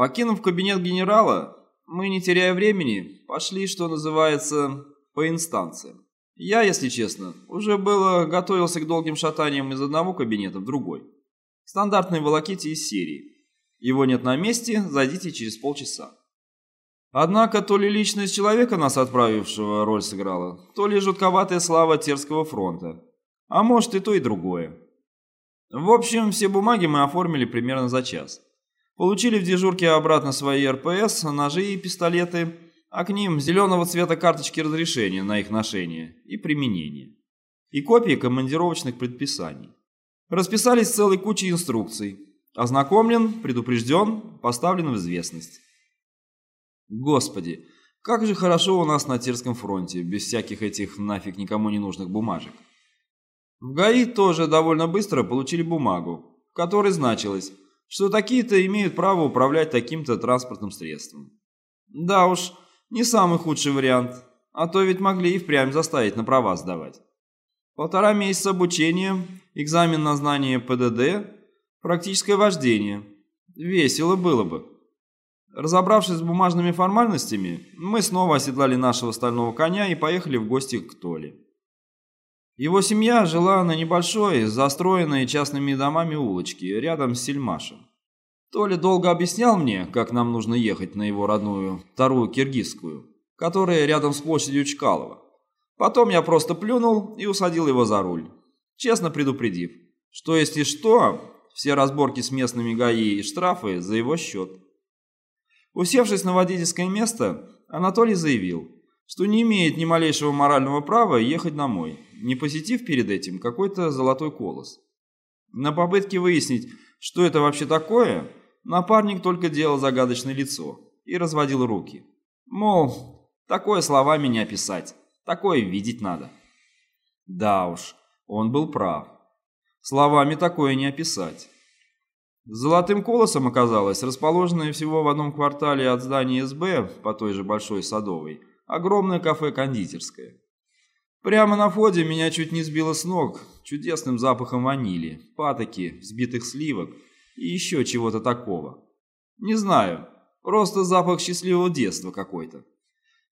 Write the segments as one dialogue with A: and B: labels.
A: Покинув кабинет генерала, мы, не теряя времени, пошли, что называется, по инстанциям. Я, если честно, уже было готовился к долгим шатаниям из одного кабинета в другой. Стандартной волоките из серии. Его нет на месте, зайдите через полчаса. Однако то ли личность человека, нас отправившего, роль сыграла, то ли жутковатая слава Терского фронта. А может и то, и другое. В общем, все бумаги мы оформили примерно за час. Получили в дежурке обратно свои РПС, ножи и пистолеты – а к ним зеленого цвета карточки разрешения на их ношение и применение. И копии командировочных предписаний. Расписались целой кучей инструкций. Ознакомлен, предупрежден, поставлен в известность. Господи, как же хорошо у нас на Терском фронте, без всяких этих нафиг никому не нужных бумажек. В ГАИ тоже довольно быстро получили бумагу, в которой значилось, что такие-то имеют право управлять таким-то транспортным средством. Да уж, не самый худший вариант, а то ведь могли и впрямь заставить на права сдавать. Полтора месяца обучения, экзамен на знание ПДД, практическое вождение. Весело было бы. Разобравшись с бумажными формальностями, мы снова оседлали нашего стального коня и поехали в гости к Толе. Его семья жила на небольшой, застроенной частными домами улочке, рядом с Сельмашем. Толя долго объяснял мне, как нам нужно ехать на его родную, вторую киргизскую, которая рядом с площадью Чкалова. Потом я просто плюнул и усадил его за руль, честно предупредив, что если что, все разборки с местными ГАИ и штрафы за его счет. Усевшись на водительское место, Анатолий заявил, что не имеет ни малейшего морального права ехать домой, не посетив перед этим какой-то золотой колос. На попытке выяснить, что это вообще такое, Напарник только делал загадочное лицо и разводил руки. Мол, такое словами не описать, такое видеть надо. Да уж, он был прав. Словами такое не описать. Золотым колосом оказалось расположенное всего в одном квартале от здания СБ по той же Большой Садовой огромное кафе-кондитерское. Прямо на входе меня чуть не сбило с ног чудесным запахом ванили, патоки, взбитых сливок и еще чего-то такого. Не знаю, просто запах счастливого детства какой-то.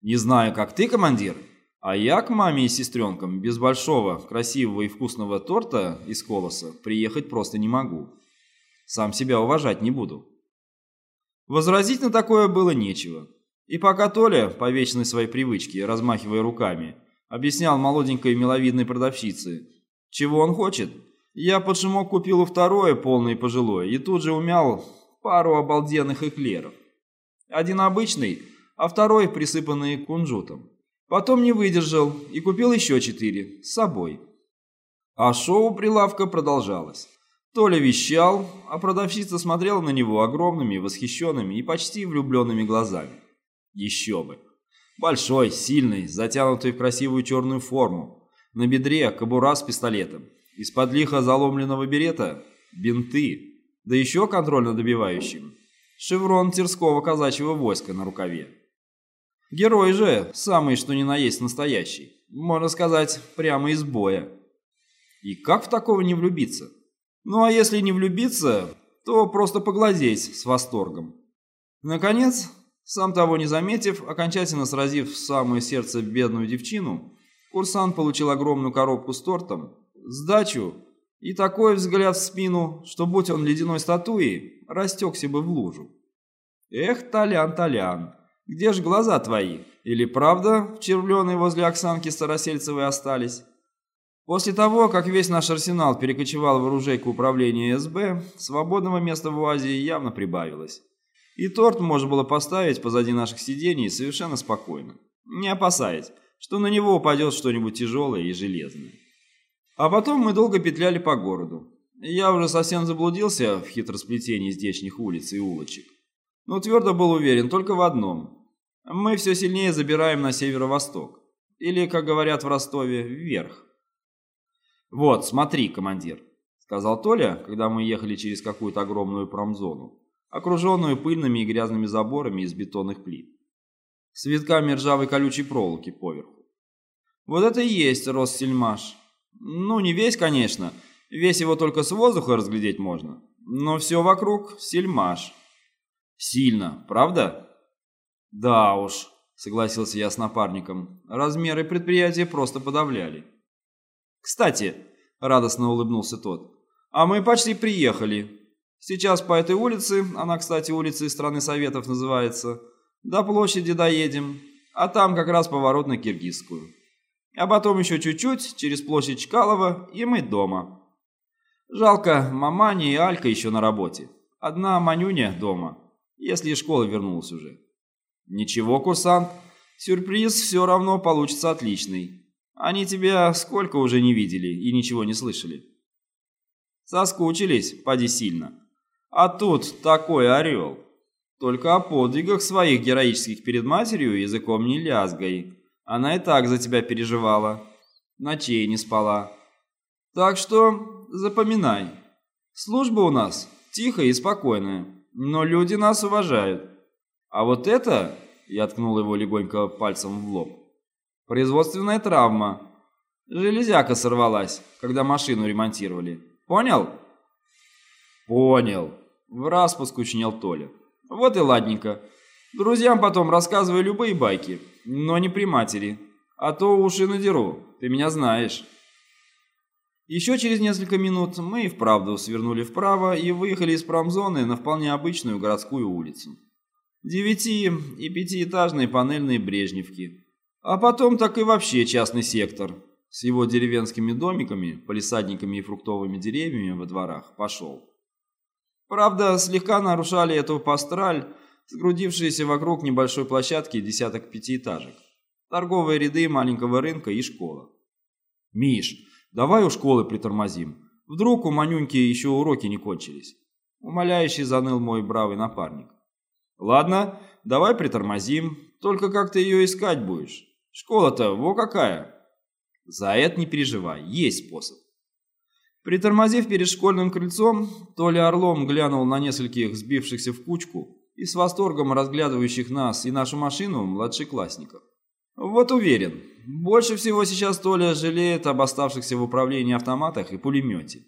A: Не знаю, как ты, командир, а я к маме и сестренкам без большого, красивого и вкусного торта из колоса приехать просто не могу. Сам себя уважать не буду. Возразить на такое было нечего. И пока Толя, по вечной своей привычке, размахивая руками, объяснял молоденькой миловидной продавщице, чего он хочет, я под шумок купил второе, полное пожилое, и тут же умял пару обалденных эклеров. Один обычный, а второй присыпанный кунжутом. Потом не выдержал и купил еще четыре, с собой. А шоу прилавка продолжалось. Толя вещал, а продавщица смотрела на него огромными, восхищенными и почти влюбленными глазами. Еще бы. Большой, сильный, затянутый в красивую черную форму. На бедре кобура с пистолетом. Из-под лиха заломленного берета – бинты, да еще контрольно добивающим. Шеврон Тверского казачьего войска на рукаве. Герой же, самый что ни на есть настоящий, можно сказать, прямо из боя. И как в такого не влюбиться? Ну а если не влюбиться, то просто поглазеть с восторгом. Наконец, сам того не заметив, окончательно сразив в самое сердце бедную девчину, курсант получил огромную коробку с тортом сдачу и такой взгляд в спину, что, будь он ледяной статуей, растекся бы в лужу. Эх, Толян, Толян, где ж глаза твои? Или правда в червленые возле Оксанки Старосельцевой остались? После того, как весь наш арсенал перекочевал в оружейку управления СБ, свободного места в УАЗе явно прибавилось. И торт можно было поставить позади наших сидений совершенно спокойно, не опасаясь, что на него упадет что-нибудь тяжелое и железное. А потом мы долго петляли по городу. Я уже совсем заблудился в хитросплетении здешних улиц и улочек. Но твердо был уверен только в одном. Мы все сильнее забираем на северо-восток. Или, как говорят в Ростове, вверх. «Вот, смотри, командир», — сказал Толя, когда мы ехали через какую-то огромную промзону, окруженную пыльными и грязными заборами из бетонных плит, с витками ржавой колючей проволоки поверху. «Вот это и есть Россельмаш». Ну, не весь, конечно. Весь его только с воздуха разглядеть можно. Но все вокруг сельмаш. Сильно, правда? Да уж, согласился я с напарником. Размеры предприятия просто подавляли. Кстати, радостно улыбнулся тот, а мы почти приехали. Сейчас по этой улице, она, кстати, улицей страны Советов называется, до площади доедем, а там как раз поворот на Киргизскую. А потом еще чуть-чуть, через площадь Чкалова, и мы дома. Жалко, маманя и Алька еще на работе. Одна Манюня дома, если из школы вернулась уже. Ничего, курсант, сюрприз все равно получится отличный. Они тебя сколько уже не видели и ничего не слышали. Соскучились, поди сильно. А тут такой орел. Только о подвигах своих героических перед матерью языком не лязгай. Она и так за тебя переживала. Ночей не спала. Так что запоминай. Служба у нас тихая и спокойная, но люди нас уважают. А вот это, я ткнул его легонько пальцем в лоб, производственная травма. Железяка сорвалась, когда машину ремонтировали. Понял? Понял. В раз поскучнел Толя. Вот и ладненько. Друзьям потом рассказывай любые байки, но не при матери. А то уши надеру, ты меня знаешь. Еще через несколько минут мы и вправду свернули вправо и выехали из промзоны на вполне обычную городскую улицу. Девяти- и пятиэтажные панельные брежневки. А потом так и вообще частный сектор с его деревенскими домиками, полисадниками и фруктовыми деревьями во дворах пошел. Правда, слегка нарушали эту пастраль, сгрудившиеся вокруг небольшой площадки десяток пятиэтажек, торговые ряды маленького рынка и школа. «Миш, давай у школы притормозим. Вдруг у Манюньки еще уроки не кончились?» Умоляющий заныл мой бравый напарник. «Ладно, давай притормозим, только как ты ее искать будешь? Школа-то во какая!» «За это не переживай, есть способ». Притормозив перед школьным крыльцом, Толя Орлом глянул на нескольких сбившихся в кучку и с восторгом разглядывающих нас и нашу машину младшеклассников. Вот уверен, больше всего сейчас Толя жалеет об оставшихся в управлении автоматах и пулемете.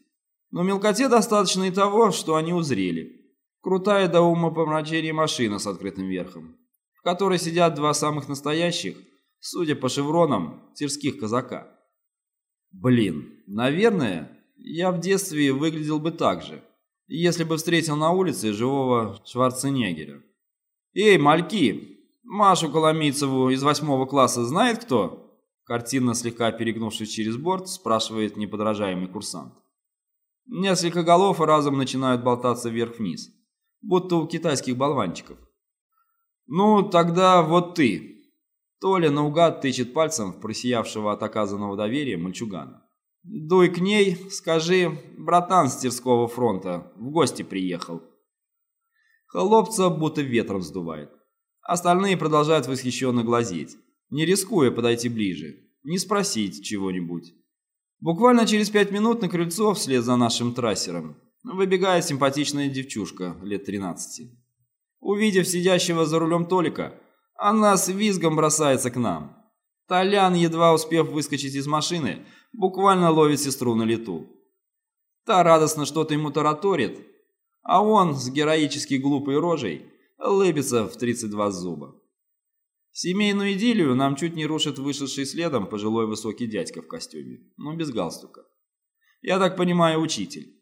A: Но мелкоте достаточно и того, что они узрели. Крутая до ума помрачения машина с открытым верхом, в которой сидят два самых настоящих, судя по шевронам, тирских казака. Блин, наверное, я в детстве выглядел бы так же, если бы встретил на улице живого Шварценеггера. «Эй, мальки, Машу Коломийцеву из восьмого класса знает кто?» Картинно слегка перегнувшись через борт, спрашивает неподражаемый курсант. Несколько голов разом начинают болтаться вверх-вниз, будто у китайских болванчиков. «Ну, тогда вот ты!» Толя наугад тычет пальцем в просиявшего от оказанного доверия мальчугана. Дуй к ней, скажи, братан с Тирского фронта, в гости приехал. Холопца будто ветром сдувает. Остальные продолжают восхищенно глазеть, не рискуя подойти ближе, не спросить чего-нибудь. Буквально через пять минут на крыльцо вслед за нашим трассером выбегает симпатичная девчушка лет 13. Увидев сидящего за рулем Толика, она с визгом бросается к нам. Толян, едва успев выскочить из машины, буквально ловит сестру на лету. Та радостно что-то ему тараторит, а он с героически глупой рожей лыбится в 32 зуба. Семейную идиллию нам чуть не рушит вышедший следом пожилой высокий дядька в костюме, но без галстука. Я так понимаю, учитель.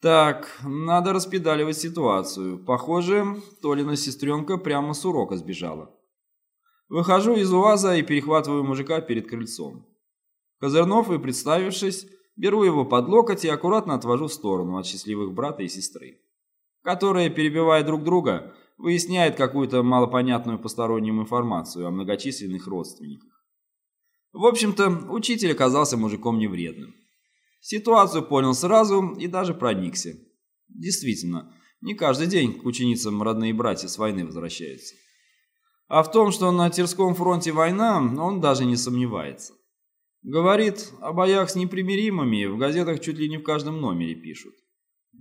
A: Так, надо распедаливать ситуацию. Похоже, Толина сестренка прямо с урока сбежала. Выхожу из УАЗа и перехватываю мужика перед крыльцом. Козырнов и представившись, беру его под локоть и аккуратно отвожу в сторону от счастливых брата и сестры, которые, перебивая друг друга, выясняют какую-то малопонятную постороннюю информацию о многочисленных родственниках. В общем-то, учитель оказался мужиком невредным. Ситуацию понял сразу и даже проникся. Действительно, не каждый день к ученицам родные братья с войны возвращаются. А в том, что на Тирском фронте война, он даже не сомневается. Говорит, о боях с непримиримыми в газетах чуть ли не в каждом номере пишут.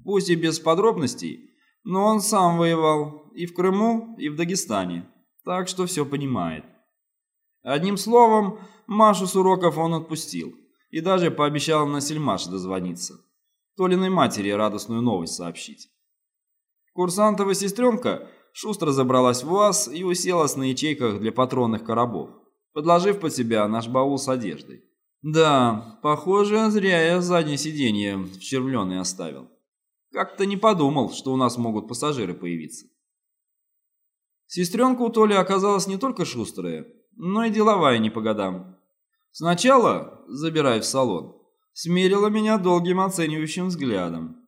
A: Пусть и без подробностей, но он сам воевал и в Крыму, и в Дагестане, так что все понимает. Одним словом, Машу с уроков он отпустил и даже пообещал на Сельмаш дозвониться. Толиной матери радостную новость сообщить. Курсантова сестренка шустро забралась в УАЗ и уселась на ячейках для патронных коробов, подложив под себя наш баул с одеждой. Да, похоже, зря я заднее сиденье вчервленное оставил. Как-то не подумал, что у нас могут пассажиры появиться. Сестренка у Толи оказалась не только шустрая, но и деловая не по годам. Сначала, забирая в салон, смерила меня долгим оценивающим взглядом.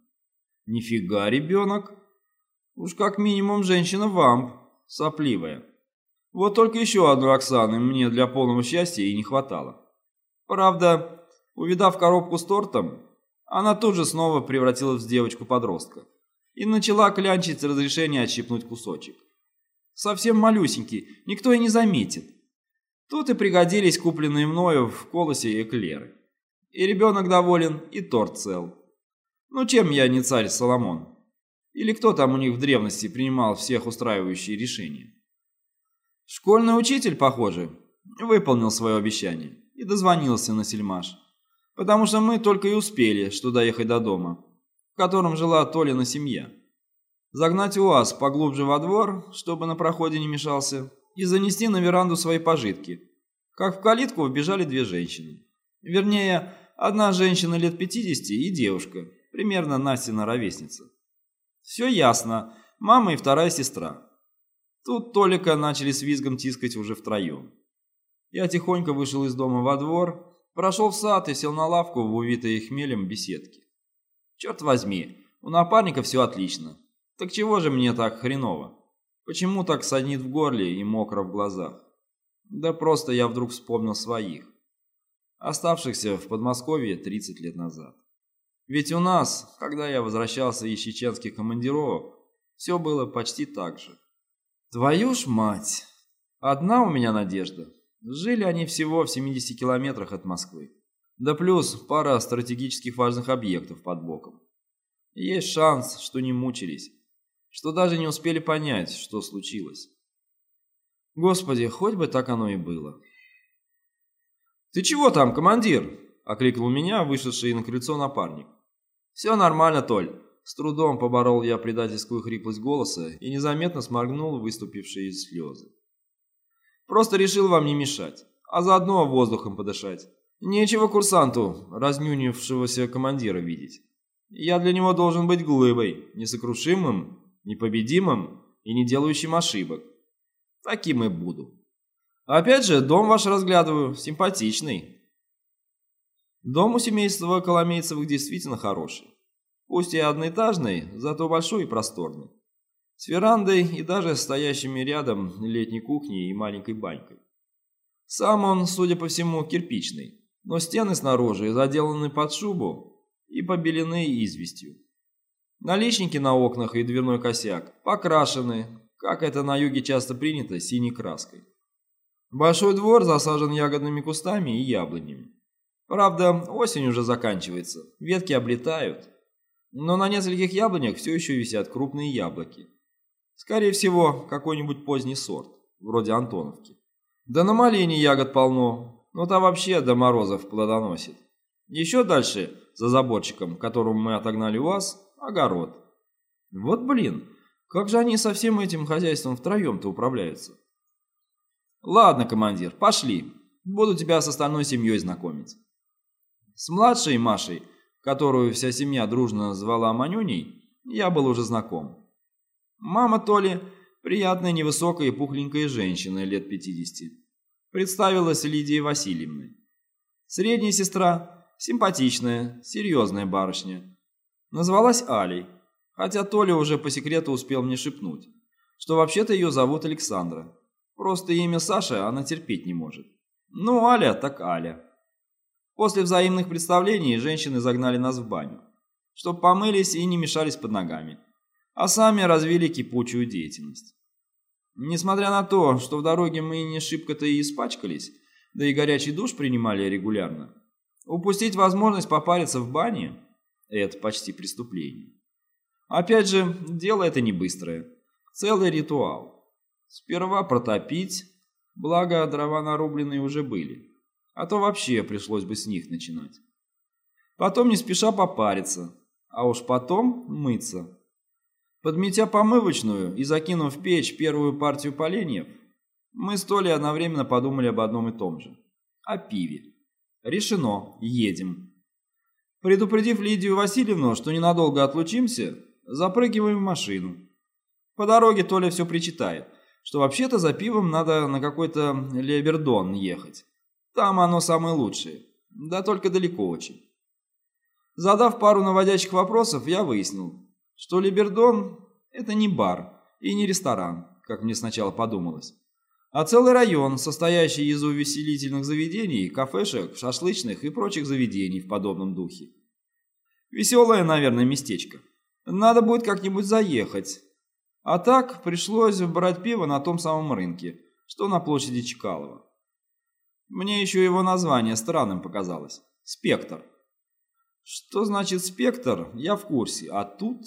A: Нифига, ребенок. Уж как минимум женщина-вамп, сопливая. Вот только еще одной Оксаны мне для полного счастья и не хватало. Правда, увидав коробку с тортом, она тут же снова превратилась в девочку-подростка и начала клянчить разрешение отщипнуть кусочек. Совсем малюсенький, никто и не заметит. Тут и пригодились купленные мною в колосе эклеры. И ребенок доволен, и торт цел. Ну чем я не царь Соломон? Или кто там у них в древности принимал всех устраивающие решения? Школьный учитель, похоже, выполнил свое обещание и дозвонился на сельмаш. Потому что мы только и успели, что доехать до дома, в котором жила Толина семья. Загнать УАЗ поглубже во двор, чтобы на проходе не мешался, и занести на веранду свои пожитки. Как в калитку вбежали две женщины. Вернее, одна женщина лет 50 и девушка, примерно Настина ровесница. Все ясно, мама и вторая сестра. Тут Толика начали с визгом тискать уже втроем. Я тихонько вышел из дома во двор, прошел в сад и сел на лавку в увитой хмелем беседке. Черт возьми, у напарника все отлично. Так чего же мне так хреново? Почему так саднит в горле и мокро в глазах? Да просто я вдруг вспомнил своих, оставшихся в Подмосковье 30 лет назад. Ведь у нас, когда я возвращался из чеченских командировок, все было почти так же. Твою ж мать! Одна у меня надежда Жили они всего в 70 километрах от Москвы. Да плюс пара стратегических важных объектов под боком. Есть шанс, что не мучились, что даже не успели понять, что случилось. Господи, хоть бы так оно и было. «Ты чего там, командир?» – окликнул меня вышедший на крыльцо напарник. «Все нормально, Толь». С трудом поборол я предательскую хриплость голоса и незаметно сморгнул выступившие слезы. Просто решил вам не мешать, а заодно воздухом подышать. Нечего курсанту, разнюнившегося командира, видеть. Я для него должен быть глыбой, несокрушимым, непобедимым и не делающим ошибок. Таким и буду. Опять же, дом ваш разглядываю, симпатичный. Дом у семейства Коломейцевых действительно хороший. Пусть и одноэтажный, зато большой и просторный с верандой и даже стоящими рядом летней кухней и маленькой банькой. Сам он, судя по всему, кирпичный, но стены снаружи заделаны под шубу и побелены известью. Наличники на окнах и дверной косяк покрашены, как это на юге часто принято, синей краской. Большой двор засажен ягодными кустами и яблонями. Правда, осень уже заканчивается, ветки облетают, но на нескольких яблонях все еще висят крупные яблоки. Скорее всего, какой-нибудь поздний сорт, вроде Антоновки. Да на малине ягод полно, но та вообще до морозов плодоносит. Еще дальше, за заборчиком, которому мы отогнали вас, огород. Вот блин, как же они со всем этим хозяйством втроем-то управляются? Ладно, командир, пошли. Буду тебя с остальной семьей знакомить. С младшей Машей, которую вся семья дружно звала Манюней, я был уже знаком. Мама Толи, приятная невысокая и пухленькая женщина лет 50, представилась Лидией Васильевной. Средняя сестра, симпатичная, серьезная барышня, назвалась Алей, хотя Толя уже по секрету успел мне шепнуть, что вообще-то ее зовут Александра. Просто имя Саша она терпеть не может. Ну, Аля так Аля. После взаимных представлений женщины загнали нас в баню, чтобы помылись и не мешались под ногами а сами развили кипучую деятельность. Несмотря на то, что в дороге мы не шибко-то и испачкались, да и горячий душ принимали регулярно, упустить возможность попариться в бане – это почти преступление. Опять же, дело это не быстрое, целый ритуал. Сперва протопить, благо дрова нарубленные уже были, а то вообще пришлось бы с них начинать. Потом не спеша попариться, а уж потом мыться. Подметя помывочную и закинув в печь первую партию поленьев, мы с Толей одновременно подумали об одном и том же. О пиве. Решено, едем. Предупредив Лидию Васильевну, что ненадолго отлучимся, запрыгиваем в машину. По дороге Толя все причитает, что вообще-то за пивом надо на какой-то Лебердон ехать. Там оно самое лучшее. Да только далеко очень. Задав пару наводящих вопросов, я выяснил, что Либердон – это не бар и не ресторан, как мне сначала подумалось, а целый район, состоящий из увеселительных заведений, кафешек, шашлычных и прочих заведений в подобном духе. Веселое, наверное, местечко. Надо будет как-нибудь заехать. А так пришлось брать пиво на том самом рынке, что на площади Чкалова. Мне еще его название странным показалось. «Спектр». Что значит «спектр», я в курсе, а тут...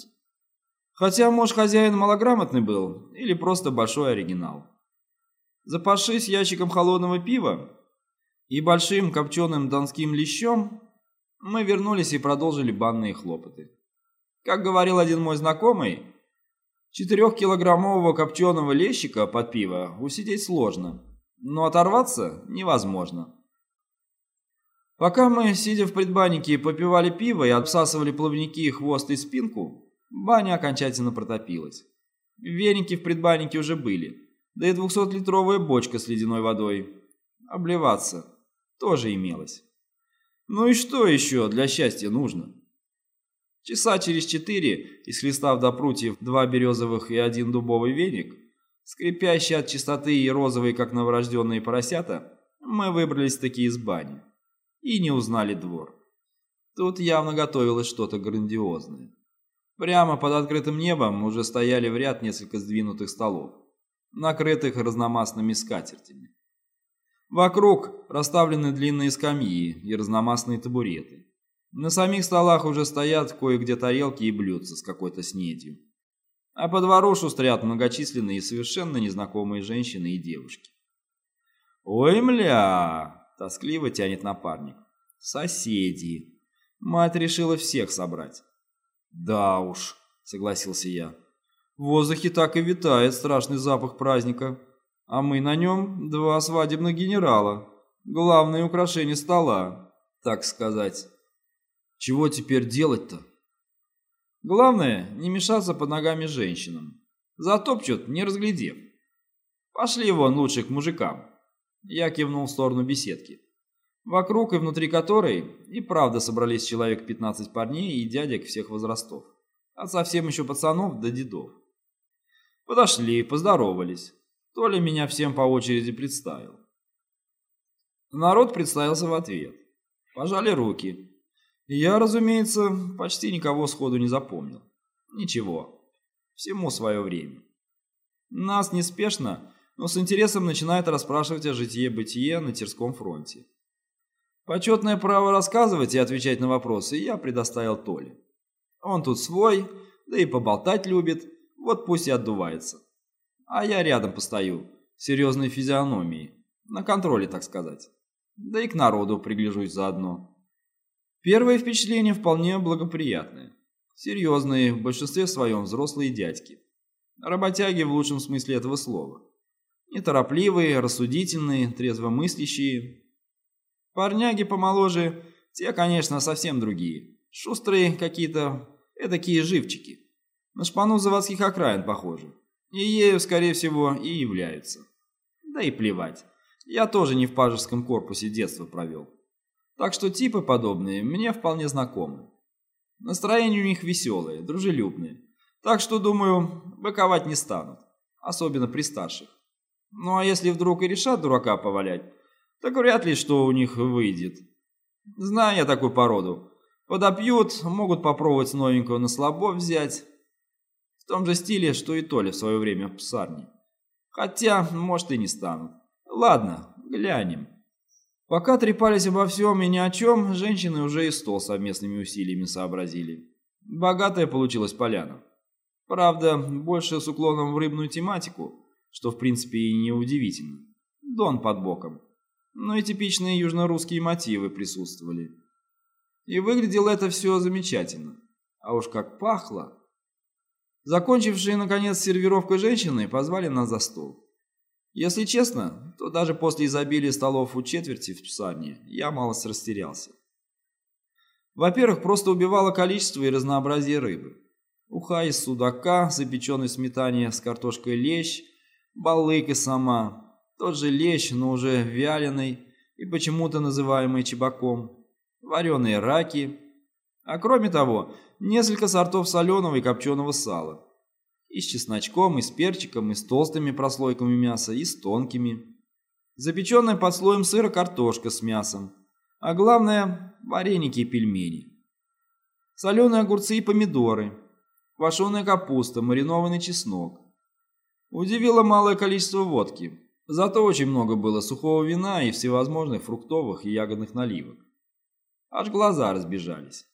A: Хотя, может, хозяин малограмотный был, или просто большой оригинал. Запавшись ящиком холодного пива и большим копченым донским лещом, мы вернулись и продолжили банные хлопоты. Как говорил один мой знакомый, четырехкилограммового копченого лещика под пиво усидеть сложно, но оторваться невозможно. Пока мы, сидя в предбаннике, попивали пиво и обсасывали плавники, хвост и спинку, Баня окончательно протопилась. Веники в предбаннике уже были, да и двухсотлитровая бочка с ледяной водой. Обливаться тоже имелось. Ну и что еще для счастья нужно? Часа через четыре, исхлестав до прутьев два березовых и один дубовый веник, скрипящий от чистоты и розовый, как новорожденные поросята, мы выбрались таки из бани и не узнали двор. Тут явно готовилось что-то грандиозное. Прямо под открытым небом уже стояли в ряд несколько сдвинутых столов, накрытых разномастными скатертями. Вокруг расставлены длинные скамьи и разномастные табуреты. На самих столах уже стоят кое-где тарелки и блюдца с какой-то снедью. А по двору шустрят многочисленные и совершенно незнакомые женщины и девушки. «Ой, мля!» – тоскливо тянет напарник. «Соседи!» Мать решила всех собрать. «Да уж», — согласился я. «В воздухе так и витает страшный запах праздника, а мы на нем два свадебных генерала, главное украшение стола, так сказать. Чего теперь делать-то?» «Главное, не мешаться под ногами женщинам. Затопчут, не разглядев. Пошли вон лучше к мужикам». Я кивнул в сторону беседки вокруг и внутри которой и правда собрались человек 15 парней и дядек всех возрастов, от совсем еще пацанов до дедов. Подошли, поздоровались. Толя меня всем по очереди представил. Народ представился в ответ. Пожали руки. Я, разумеется, почти никого сходу не запомнил. Ничего. Всему свое время. Нас неспешно, но с интересом начинает расспрашивать о житие-бытие на Терском фронте. Почетное право рассказывать и отвечать на вопросы я предоставил Толе. Он тут свой, да и поболтать любит, вот пусть и отдувается. А я рядом постою, серьезной физиономией, на контроле, так сказать. Да и к народу пригляжусь заодно. Первое впечатление вполне благоприятное. Серьезные, в большинстве своем взрослые дядьки. Работяги в лучшем смысле этого слова. Неторопливые, рассудительные, трезвомыслящие, Парняги помоложе, те, конечно, совсем другие. Шустрые какие-то, эдакие живчики. На шпану заводских окраин похожи. И ею, скорее всего, и являются. Да и плевать. Я тоже не в пажеском корпусе детство провел. Так что типы подобные мне вполне знакомы. Настроение у них веселое, дружелюбное. Так что, думаю, быковать не станут. Особенно при старших. Ну а если вдруг и решат дурака повалять, так вряд ли что у них выйдет. Знаю я такую породу. Подопьют, могут попробовать новенького на слабо взять. В том же стиле, что и Толя в свое время в псарне. Хотя, может, и не станут. Ладно, глянем. Пока трепались обо всем и ни о чем, женщины уже и стол совместными усилиями сообразили. Богатая получилась поляна. Правда, больше с уклоном в рыбную тематику, что в принципе и не удивительно. Дон под боком но и типичные южно-русские мотивы присутствовали. И выглядело это все замечательно. А уж как пахло! Закончившие, наконец, сервировкой женщины позвали нас за стол. Если честно, то даже после изобилия столов у четверти в псарне я малость растерялся. Во-первых, просто убивало количество и разнообразие рыбы. Уха из судака, запеченный в сметане с картошкой лещ, балык сама, тот же лещ, но уже вяленый и почему-то называемый чебаком, вареные раки, а кроме того, несколько сортов соленого и копченого сала. И с чесночком, и с перчиком, и с толстыми прослойками мяса, и с тонкими. Запеченная под слоем сыра картошка с мясом. А главное – вареники и пельмени. Соленые огурцы и помидоры. Квашеная капуста, маринованный чеснок. Удивило малое количество водки. Зато очень много было сухого вина и всевозможных фруктовых и ягодных наливок. Аж глаза разбежались.